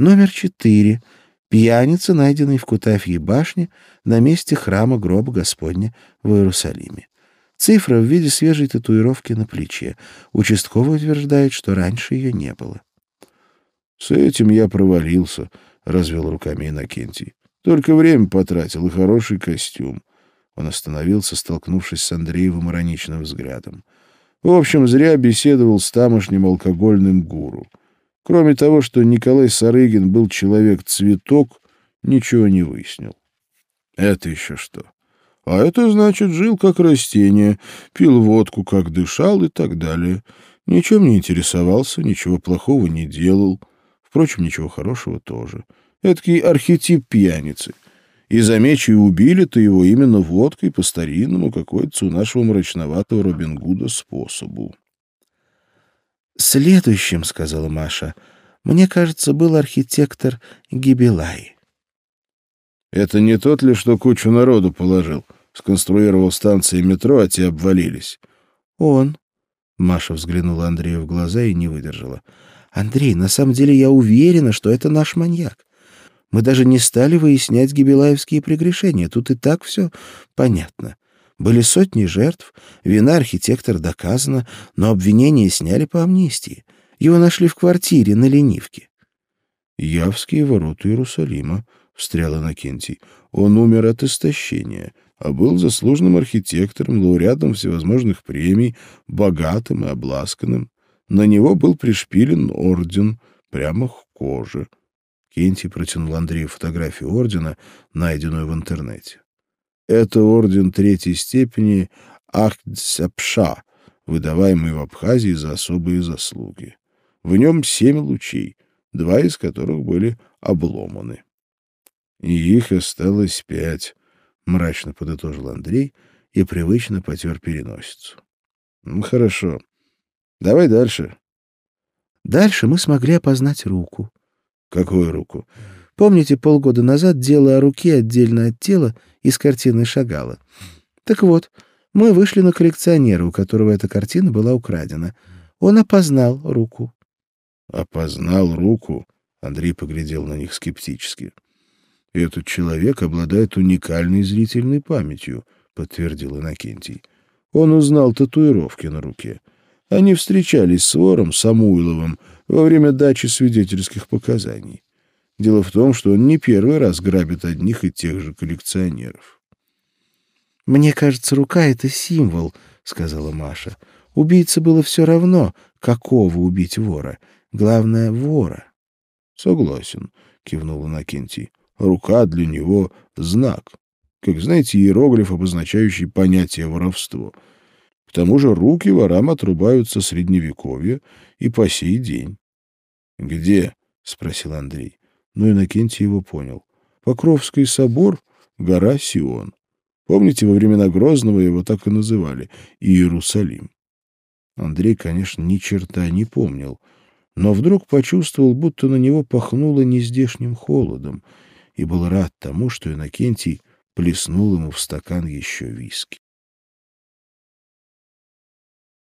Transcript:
Номер четыре. Пьяница, найденный в Кутафьей башне на месте храма гроба Господня в Иерусалиме. Цифра в виде свежей татуировки на плече. Участковый утверждает, что раньше ее не было. — С этим я провалился, — развел руками Иннокентий. — Только время потратил и хороший костюм. Он остановился, столкнувшись с Андреевым ироничным взглядом. В общем, зря беседовал с тамошним алкогольным гуру. Кроме того, что Николай Сарыгин был человек-цветок, ничего не выяснил. Это еще что? А это значит, жил как растение, пил водку, как дышал и так далее. Ничем не интересовался, ничего плохого не делал. Впрочем, ничего хорошего тоже. Эдакий архетип пьяницы. И, замечу, и убили-то его именно водкой по старинному, какой-то у нашего мрачноватого Робин Гуда способу. «Следующим, — сказала Маша, — мне кажется, был архитектор Гибелай». «Это не тот ли, что кучу народу положил?» Сконструировал станции метро, а те обвалились. Он. Маша взглянула Андрею в глаза и не выдержала. Андрей, на самом деле я уверена, что это наш маньяк. Мы даже не стали выяснять гибелаевские прегрешения. Тут и так все понятно. Были сотни жертв, вина архитектора доказана, но обвинение сняли по амнистии. Его нашли в квартире на Ленивке. «Явские ворота Иерусалима», — встрял Иннокентий. «Он умер от истощения а был заслуженным архитектором, лауреатом всевозможных премий, богатым и обласканным. На него был пришпилен орден прямо к коже. Кенти протянул Андрею фотографию ордена, найденную в интернете. Это орден третьей степени Ахдсапша, выдаваемый в Абхазии за особые заслуги. В нем семь лучей, два из которых были обломаны. И их осталось пять мрачно подытожил Андрей и привычно потер переносицу. Ну, хорошо. Давай дальше. Дальше мы смогли опознать руку. Какую руку? Помните, полгода назад дело о руке отдельно от тела из картины Шагала? Так вот, мы вышли на коллекционера, у которого эта картина была украдена. Он опознал руку. Опознал руку? Андрей поглядел на них скептически. Этот человек обладает уникальной зрительной памятью, подтвердил Иннокентий. Он узнал татуировки на руке. Они встречались с вором Самуиловым во время дачи свидетельских показаний. Дело в том, что он не первый раз грабит одних и тех же коллекционеров. «Мне кажется, рука — это символ», — сказала Маша. «Убийце было все равно, какого убить вора. Главное — вора». «Согласен», — кивнул Иннокентий. Рука для него — знак. Как знаете, иероглиф, обозначающий понятие воровство. К тому же руки ворам отрубаются средневековья и по сей день. — Где? — спросил Андрей. Но Иннокентий его понял. Покровский собор — гора Сион. Помните, во времена Грозного его так и называли — Иерусалим. Андрей, конечно, ни черта не помнил, но вдруг почувствовал, будто на него пахнуло нездешним холодом — и был рад тому, что Иннокентий плеснул ему в стакан еще виски.